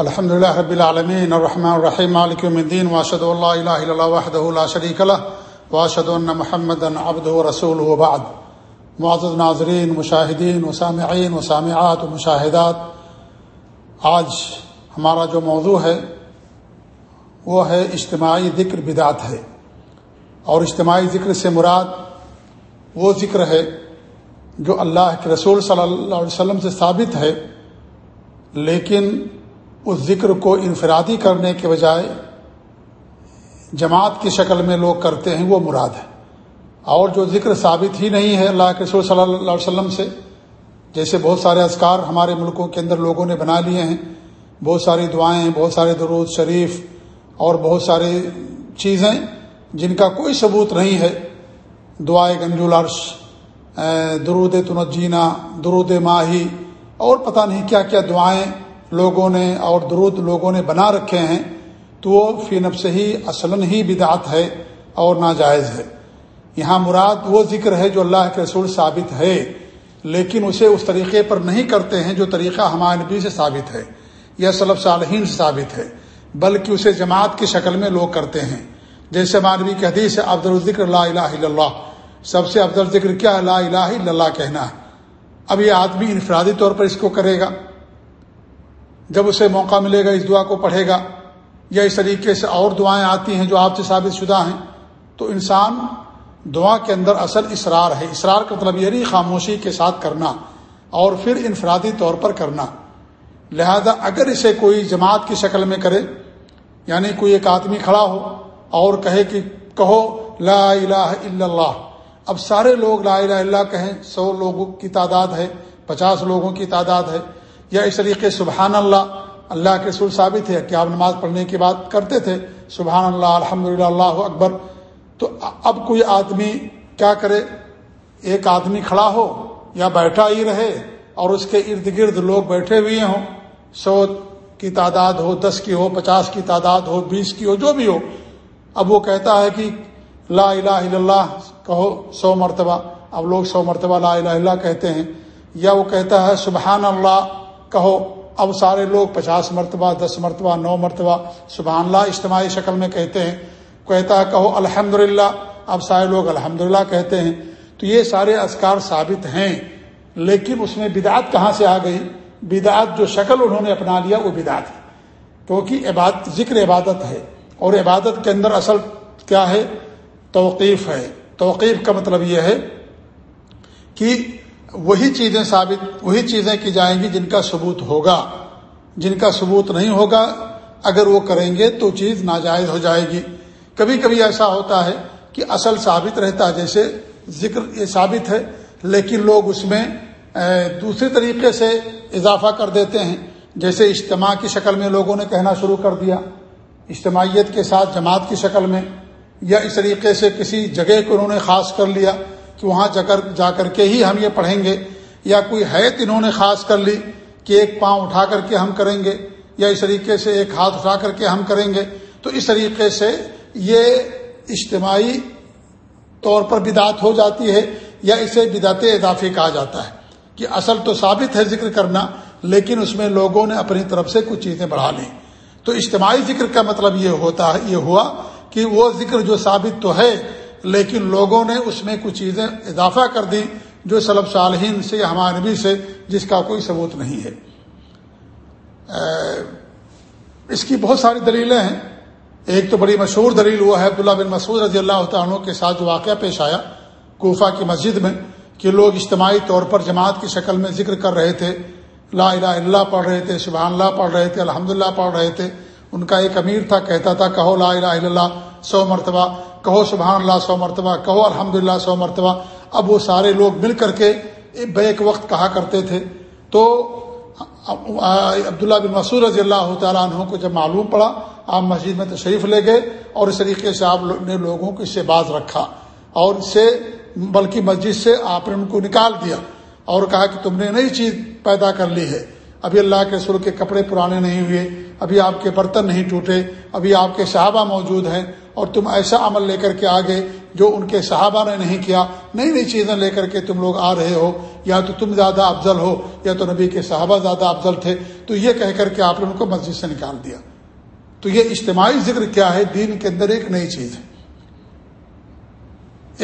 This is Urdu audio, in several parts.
الحمد لله رب العالمين الرحمن الرحيم مالك يوم الدين واشهد ان لا اله الا الله وحده لا شريك له واشهد ان محمدا عبده ورسوله وبعد معزز ناظرین مشاہدین و سامعین و سامعات و مشاہدات آج ہمارا جو موضوع ہے وہ ہے اجتماعی ذکر بدعت ہے اور اجتماعی ذکر سے مراد وہ ذکر ہے جو اللہ کے رسول صلی اللہ علیہ وسلم سے ثابت ہے لیکن اس ذکر کو انفرادی کرنے کے بجائے جماعت کی شکل میں لوگ کرتے ہیں، وہ مراد ہے۔ اور جو ذکر ثابت ہی نہیں ہے اللہ کے رسول صلی اللہ علیہ وسلم سے، جیسے بہت سارے اذکار ہمارے ملکوں کے اندر لوگوں نے بنا لیے ہیں، بہت ساری دعائیں، بہت سارے درود شریف اور بہت ساری چیزیں جن کا کوئی ثبوت نہیں ہے۔ دعائے گنج العرش درود تنجینہ درود ماہی اور پتہ نہیں کیا کیا دعائیں لوگوں نے اور درود لوگوں نے بنا رکھے ہیں، تو وہ فی نب سے ہی اصلاً ہی بدعت ہے اور ناجائز ہے۔ یہاں مراد وہ ذکر ہے جو اللہ کے رسول ثابت ہے، لیکن اسے اس طریقے پر نہیں کرتے ہیں جو طریقہ ہمارے نبی سے ثابت ہے یا صلب صالحین سے ثابت ہے، بلکہ اسے جماعت کی شکل میں لوگ کرتے ہیں۔ جیسے مانوی کی حدیث ہے، افضل الذکر لا الہ الا اللہ۔ سب سے افضل ذکر کیا لا الہ الا اللہ کہنا ہے۔ اب یہ آدمی انفرادی طور پر اس کو کرے گا۔ جب اسے موقع ملے گا، اس دعا کو پڑھے گا، یا اس طریقے سے اور دعائیں آتی ہیں جو آپ سے ثابت شدہ ہیں، تو انسان دعا کے اندر اصل اسرار ہے۔ اسرار کا مطلب یہ نہیں خاموشی کے ساتھ کرنا اور پھر انفرادی طور پر کرنا۔ لہذا اگر اسے کوئی جماعت کی شکل میں کرے یعنی کوئی ایک آدمی کھڑا ہو اور کہے کہ کہو لا الہ الا اللہ، اب سارے لوگ لا الہ الا کہیں، سو لوگوں کی تعداد ہے، پچاس لوگوں کی تعداد ہے یا اس طریقے سبحان اللہ اللہ کے رسول ثابت ہے کہ آپ نماز پڑھنے کی بات کرتے تھے، سبحان اللہ الحمد اللہ اکبر، تو اب کوئی آدمی کیا کرے؟ ایک آدمی کھڑا ہو یا بیٹھا ہی رہے اور اس کے ارد گرد لوگ بیٹھے ہوئے ہوں، سو کی تعداد ہو دس کی ہو، پچاس کی تعداد ہو، بیس کی ہو، جو بھی ہو، اب وہ کہتا ہے کہ لا الہ الا اللہ، کہو سو مرتبہ، اب لوگ سو مرتبہ لا الہ الا کہتے ہیں، یا وہ کہتا ہے سبحان اللہ کہو، اب سارے لوگ پچاس مرتبہ، دس مرتبہ، نو مرتبہ سبحان اللہ اجتماعی شکل میں کہتے ہیں۔ کہتا ہے، کہو الحمد اب سارے لوگ الحمد کہتے ہیں۔ تو یہ سارے اذکار ثابت ہیں۔ لیکن اس میں بدعت کہاں سے آ گئی؟ بدعت جو شکل انہوں نے اپنا لیا، وہ بدعت ہے۔ کیونکہ عبادت، ذکر عبادت ہے۔ اور عبادت کے اندر اصل کیا ہے؟ توقیف ہے۔ توقیف کا مطلب یہ ہے کہ وہی چیزیں ثابت، وہی چیزیں کی جائیں گی جن کا ثبوت ہوگا۔ جن کا ثبوت نہیں ہوگا، اگر وہ کریں گے تو چیز ناجائز ہو جائے گی۔ کبھی کبھی ایسا ہوتا ہے کہ اصل ثابت رہتا ہے، جیسے ذکر یہ ثابت ہے، لیکن لوگ اس میں دوسرے طریقے سے اضافہ کر دیتے ہیں۔ جیسے اجتماع کی شکل میں لوگوں نے کہنا شروع کر دیا۔ اجتماعیت کے ساتھ جماعت کی شکل میں، یا اس طریقے سے کسی جگہ کو انہوں نے خاص کر لیا۔ کہ وہاں جا کر جا کر کے ہی ہم یہ پڑھیں گے۔ یا کوئی حیت انہوں نے خاص کر لی کہ ایک پاؤں اٹھا کر کے ہم کریں گے، یا اس طریقے سے ایک ہاتھ اٹھا کر کے ہم کریں گے، تو اس طریقے سے یہ اجتماعی طور پر بدعت ہو جاتی ہے، یا اسے بدعت اضافی کہا جاتا ہے کہ اصل تو ثابت ہے ذکر کرنا، لیکن اس میں لوگوں نے اپنی طرف سے کچھ چیزیں بڑھا لیں۔ تو اجتماعی ذکر کا مطلب یہ ہوتا ہے، یہ ہوا کہ وہ ذکر جو ثابت تو ہے لیکن لوگوں نے اس میں کچھ چیزیں اضافہ کر دی جو سلب صالحین سے ہمارے نبی سے جس کا کوئی ثبوت نہیں ہے۔ اس کی بہت ساری دلیلیں ہیں۔ ایک تو بڑی مشہور دلیل وہ ہے، عبداللہ بن مسعود رضی اللہ عنہ کے ساتھ جو واقعہ پیش آیا کوفہ کی مسجد میں کہ لوگ اجتماعی طور پر جماعت کی شکل میں ذکر کر رہے تھے۔ لا الہ اللہ پڑھ رہے تھے، سبحان اللہ پڑھ رہے تھے الحمد پڑھ رہے تھے۔ ان کا ایک امیر تھا، کہتا تھا، کہو لا الہ الا اللہ، سو مرتبہ کہو سبحان اللہ سو مرتبہ، کہو الحمد للہ سو مرتبہ۔ اب وہ سارے لوگ مل کر کے بیک وقت کہا کرتے تھے۔ تو عبداللہ بن مسور رضی اللہ تعالیٰ عنہ کو جب معلوم پڑا، آپ مسجد میں تشریف لے گئے اور اس طریقے سے آپ نے لوگوں کو اس سے باز رکھا اور اس سے، بلکہ مسجد سے آپ نے ان کو نکال دیا اور کہا کہ تم نے نئی چیز پیدا کر لی ہے۔ ابھی اللہ کے سر کے کپڑے پرانے نہیں ہوئے، ابھی آپ کے برتن نہیں ٹوٹے، ابھی آپ کے صحابہ موجود ہیں۔ اور تم ایسا عمل لے کر کے آگے جو ان کے صحابہ نے نہیں کیا، نئی نئی چیزیں لے کر کے تم لوگ آ رہے ہو، یا تو تم زیادہ افضل ہو، یا تو نبی کے صحابہ زیادہ افضل تھے۔ تو یہ کہہ کر کے آپ نے ان کو مسجد سے نکال دیا۔ تو یہ اجتماعی ذکر کیا ہے، دین کے اندر ایک نئی چیز ہے۔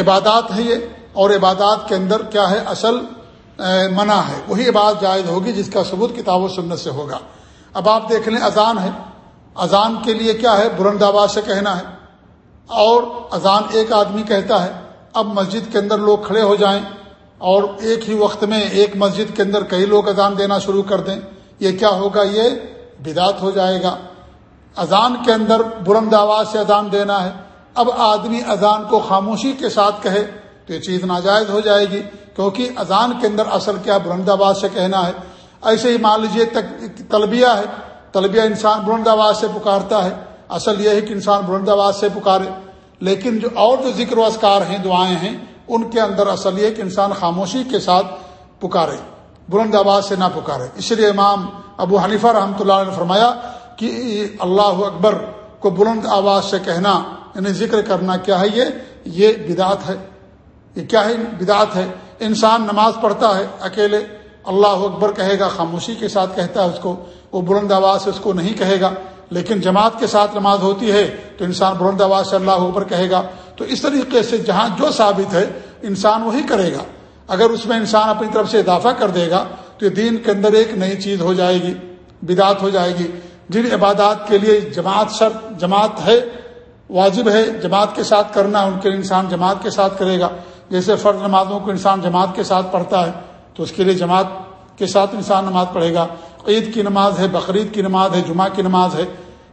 عبادات ہے یہ، اور عبادات کے اندر کیا ہے، اصل منع ہے۔ وہی عبادت جائز ہوگی جس کا ثبوت کتاب و سنت سے ہوگا۔ اب آپ دیکھ لیں، اذان ہے۔ اذان کے لیے کیا ہے، بلند آباد سے کہنا ہے۔ اور اذان ایک آدمی کہتا ہے، اب مسجد کے اندر لوگ کھڑے ہو جائیں اور ایک ہی وقت میں ایک مسجد کے اندر کئی لوگ اذان دینا شروع کر دیں۔ یہ کیا ہوگا؟ یہ بدات ہو جائے گا۔ اذان کے اندر بلند آواز سے اذان دینا ہے۔ اب آدمی اذان کو خاموشی کے ساتھ کہے تو یہ چیز ناجائز ہو جائے گی، کیونکہ اذان کے اندر اصل کیا بلند آواز سے کہنا ہے۔ ایسے ہی مان لیجیے تلبیہ ہے۔ تلبیہ انسان بلند آواز سے پکارتا ہے۔ اصل یہ ہے کہ انسان بلند آواز سے پکارے، لیکن جو اور جو ذکر و اذکار ہیں، دعائیں ہیں، ان کے اندر اصل یہ کہ انسان خاموشی کے ساتھ پکارے، بلند آواز سے نہ پکارے۔ اس لیے امام ابو حنیفہ رحمۃ اللہ نے فرمایا کہ اللہ اکبر کو بلند آواز سے کہنا یعنی ذکر کرنا کیا ہے؟ یہ یہ بدعت ہے۔ یہ کیا ہے؟ بدعت ہے۔ انسان نماز پڑھتا ہے، اکیلے اللہ اکبر کہے گا، خاموشی کے ساتھ کہتا ہے اس کو، وہ بلند آواز سے اس کو نہیں کہے گا۔ لیکن جماعت کے ساتھ نماز ہوتی ہے تو انسان بلند آواز سے اللہ اکبر کہے گا۔ تو اس طریقے سے جہاں جو ثابت ہے، انسان وہی کرے گا۔ اگر اس میں انسان اپنی طرف سے اضافہ کر دے گا، تو یہ دین کے اندر ایک نئی چیز ہو جائے گی، بدعت ہو جائے گی۔ جن عبادات کے لیے جماعت سر، جماعت ہے، واجب ہے، جماعت کے ساتھ کرنا ان کے انسان جماعت کے ساتھ کرے گا۔ جیسے فرض نمازوں کو انسان جماعت کے ساتھ پڑھتا ہے، تو اس کے لیے جماعت کے ساتھ انسان نماز پڑھے گا۔ عید کی نماز ہے، بقرعید کی نماز ہے، جمعہ کی نماز ہے،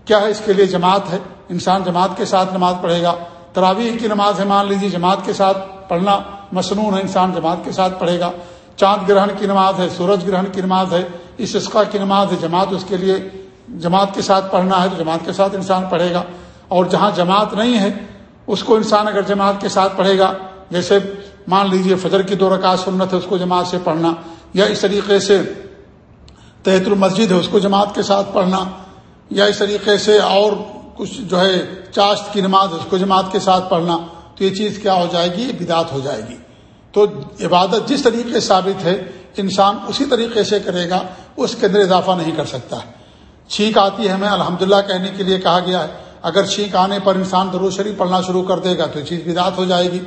کیا ہے اس کے لیے جماعت ہے؟ انسان جماعت کے ساتھ نماز پڑھے گا۔ تراویح کی نماز ہے، مان لیجیے جماعت کے ساتھ پڑھنا مصنون ہے، انسان جماعت کے ساتھ پڑھے گا۔ چاند گرہن کی نماز ہے، سورج گرہن کی نماز ہے اس عشقہ کی نماز ہے، جماعت اس کے لیے جماعت کے ساتھ پڑھنا ہے تو جماعت کے ساتھ انسان پڑھے گا۔ اور جہاں جماعت نہیں ہے، اس کو انسان اگر جماعت کے ساتھ پڑھے گا، جیسے مان لیجیے فجر کی دو رکعت سنت ہے، اس کو جماعت سے پڑھنا۔ یا اس طریقے سے تحت المسجد ہے، اس کو جماعت کے ساتھ پڑھنا، یا اس طریقے سے اور کچھ جو ہے چاشت کی نماز اس کو جماعت کے ساتھ پڑھنا، تو یہ چیز کیا ہو جائے گی؟ بدعت ہو جائے گی۔ تو عبادت جس طریقے ثابت ہے، انسان اسی طریقے سے کرے گا، اس کے اندر اضافہ نہیں کر سکتا۔ ہے چھینک آتی ہے ہمیں الحمد کہنے کے لیے کہا گیا ہے، اگر چھینک آنے پر انسان درو شریف پڑھنا شروع کر دے گا تو یہ چیز بدعت ہو جائے گی۔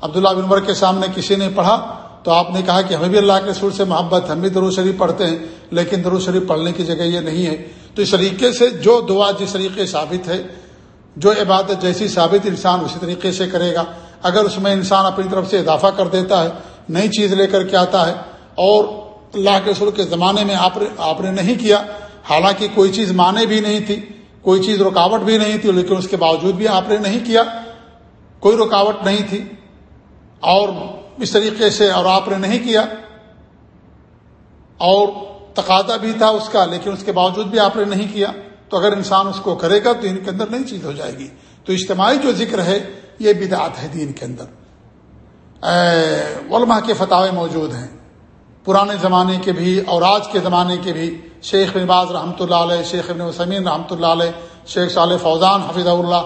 عبداللہ بن عمر کے سامنے کسی نے پڑھا تو آپ نے کہا کہ ہمیں بھی اللہ کے رسول سے محبت، ہم بھی درو شریف پڑھتے ہیں، لیکن درو شریف پڑھنے کی جگہ یہ نہیں ہے۔ تو اس طریقے سے جو دعا جس طریقے ثابت ہے، جو عبادت جیسی ثابت انسان اسی طریقے سے کرے گا۔ اگر اس میں انسان اپنی طرف سے اضافہ کر دیتا ہے، نئی چیز لے کر کے آتا ہے، اور اللہ کے رسول کے زمانے میں آپ نے نہیں کیا، حالانکہ کوئی چیز مانے بھی نہیں تھی، کوئی چیز رکاوٹ بھی نہیں تھی، لیکن اس کے باوجود بھی آپ نے نہیں کیا، کوئی رکاوٹ نہیں تھی۔ اور اس طریقے سے اور آپ نے نہیں کیا اور تقاضا بھی تھا اس کا، لیکن اس کے باوجود بھی آپ نے نہیں کیا۔ تو اگر انسان اس کو کرے گا تو ان کے اندر نئی چیز ہو جائے گی۔ تو اجتماعی جو ذکر ہے، یہ بدعت ہے دین کے اندر۔ علماء کے فتح موجود ہیں۔ پرانے زمانے کے بھی اور آج کے زمانے کے بھی۔ شیخ نواز رحمۃ اللہ علیہ، شیخ ابن وسمین رحمۃ اللہ علیہ، شیخ صالح فوزان حفیظ اللہ،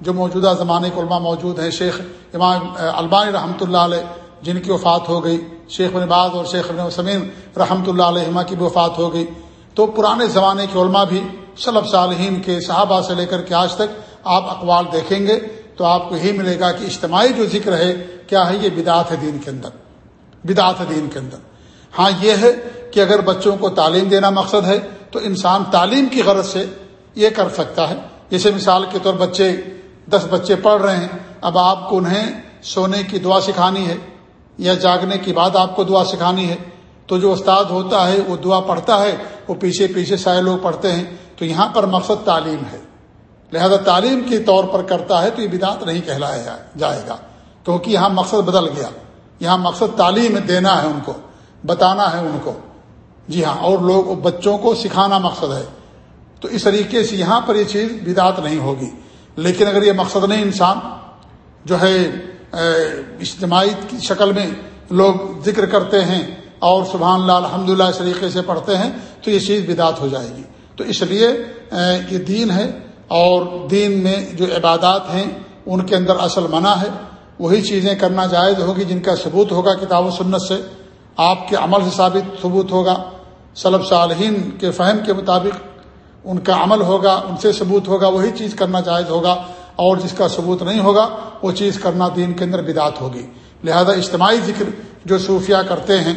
جو موجودہ زمانے کے علماء موجود ہیں۔ شیخ امام البانی رحمۃ اللہ علیہ جن کی وفات ہو گئی۔ شیخ نباز اور شیخ ابن وسمین رحمۃ اللہ علیہ کی بھی وفات ہو گئی۔ تو پرانے زمانے کے علماء بھی صلب صالحین کے صحابہ سے لے کر کے آج تک آپ اقوال دیکھیں گے تو آپ کو یہی ملے گا کہ اجتماعی جو ذکر ہے، کیا ہے؟ یہ بدعت ہے دین کے اندر۔ بدعت ہے دین کے اندر۔ ہاں یہ ہے کہ اگر بچوں کو تعلیم دینا مقصد ہے تو انسان تعلیم کی غرض سے یہ کر سکتا ہے۔ جیسے مثال کے طور بچے، دس بچے پڑھ رہے ہیں۔ اب آپ کو انہیں سونے کی دعا سکھانی ہے۔ یا جاگنے کی بعد آپ کو دعا سکھانی ہے، تو جو استاد ہوتا ہے، وہ دعا پڑھتا ہے، وہ پیچھے پیچھے سارے لوگ پڑھتے ہیں، تو یہاں پر مقصد تعلیم ہے۔ لہذا تعلیم کے طور پر کرتا ہے تو یہ بدعت نہیں کہلایا جائے گا، کیونکہ یہاں مقصد بدل گیا۔ یہاں مقصد تعلیم دینا ہے ان کو، بتانا ہے ان کو۔ جی ہاں اور لوگ، بچوں کو سکھانا مقصد ہے۔ تو اس طریقے سے یہاں پر یہ چیز بدعت نہیں ہوگی۔ لیکن اگر یہ مقصد نہیں انسان جو ہے اجتماعی کی شکل میں لوگ ذکر کرتے ہیں اور سبحان اللہ الحمد للہ اس طریقے سے پڑھتے ہیں، تو یہ چیز بدعت ہو جائے گی۔ تو اس لیے یہ دین ہے اور دین میں جو عبادات ہیں، ان کے اندر اصل منع ہے۔ وہی چیزیں کرنا جائز ہوگی جن کا ثبوت ہوگا کتاب و سنت سے۔ آپ کے عمل سے ثابت ثبوت ہوگا۔ صلب صالحین کے فہم کے مطابق ان کا عمل ہوگا، ان سے ثبوت ہوگا۔ وہی چیز کرنا جائز ہوگا۔ اور جس کا ثبوت نہیں ہوگا، وہ چیز کرنا دین کے اندر بدعت ہوگی۔ لہذا اجتماعی ذکر جو صوفیہ کرتے ہیں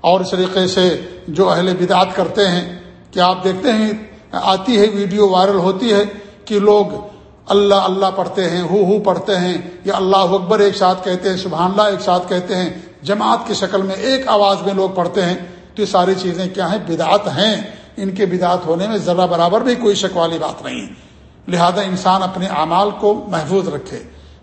اور اس طریقے سے جو اہل بدعت کرتے ہیں کہ آپ دیکھتے ہیں؟ آتی ہے ویڈیو وائرل ہوتی ہے کہ لوگ اللہ اللہ پڑھتے ہیں، ہو ہو پڑھتے ہیں، یا اللہ اکبر ایک ساتھ کہتے ہیں، سبحان اللہ ایک ساتھ کہتے ہیں۔ جماعت کی شکل میں ایک آواز میں لوگ پڑھتے ہیں، تو یہ ساری چیزیں کیا ہیں؟ بدعت ہیں۔ ان کے بدعت ہونے میں ذرا برابر بھی کوئی شک والی بات نہیں ہے۔ لہذا انسان اپنے اعمال کو محفوظ رکھے،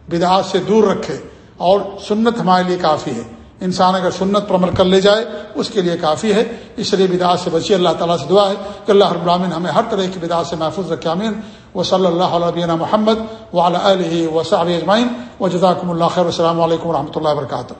بدعات سے دور رکھے، اور سنت ہمارے لیے کافی ہے۔ انسان اگر سنت پر عمل کر لے جائے، اس کے لیے کافی ہے۔ اس لیے بدعات سے بچی اللہ تعالیٰ سے دعا ہے کہ اللہ رب العالمین ہمیں ہر طرح کی بدعات سے محفوظ رکھے امین و صلی اللہ علیہ محمد و علیہ و صاب و جزاکم اللہ خیر۔ السلام علیکم و رحمۃ اللہ وبرکاتہ۔